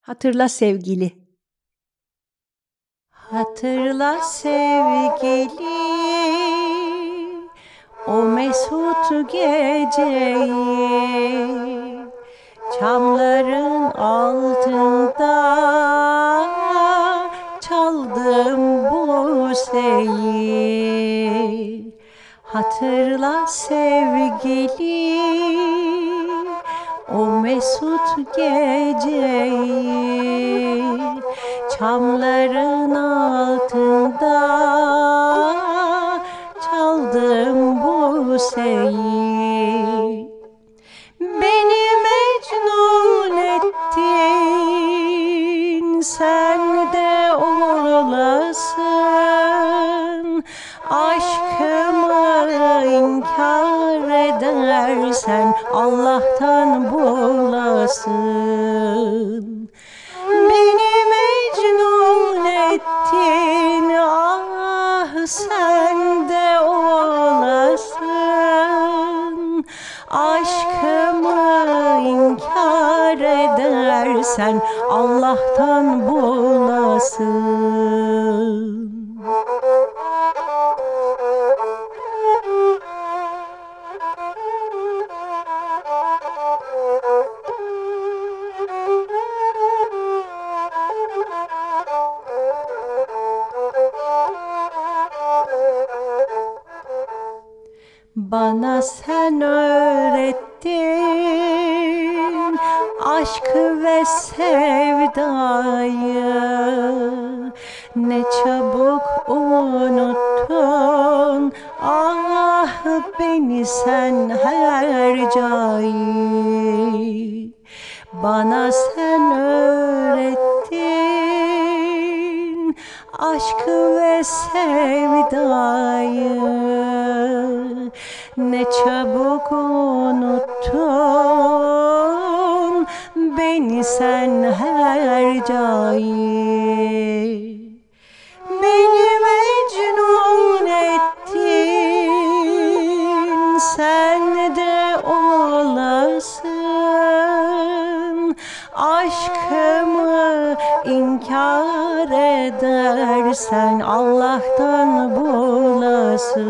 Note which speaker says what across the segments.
Speaker 1: Hatırla sevgili. Hatırla sevgili. O mesut geceyi Çamların altında çaldım bu seyi. Hatırla sevgili. O mesut geceyi Çamların altında çaldım bu seyi Beni mecnun ettin sen de olasın. Aşkımı inkar edersen Allah'tan bulasın ettin ah sen de olasın. Aşkımı inkar edersen Allah'tan bulasın Bana sen öğrettin aşkı ve sevdayı. Ne çabuk unuttun ah beni sen her cayı. Bana sen öğrettin aşkı ve sevdayı ne çabuk unuttun beni sen her cayı Beni mecnun ettin sen de olasın. Aşkımı inkar edersen Allah'tan bulasın.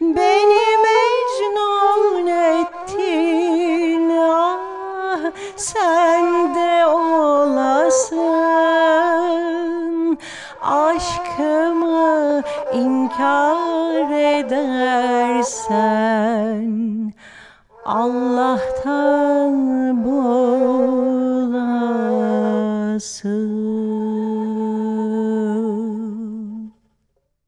Speaker 1: Beni mecnun ettin ah sen de olasın. Aşkımı inkar edersen Allah'tan bulasın sơ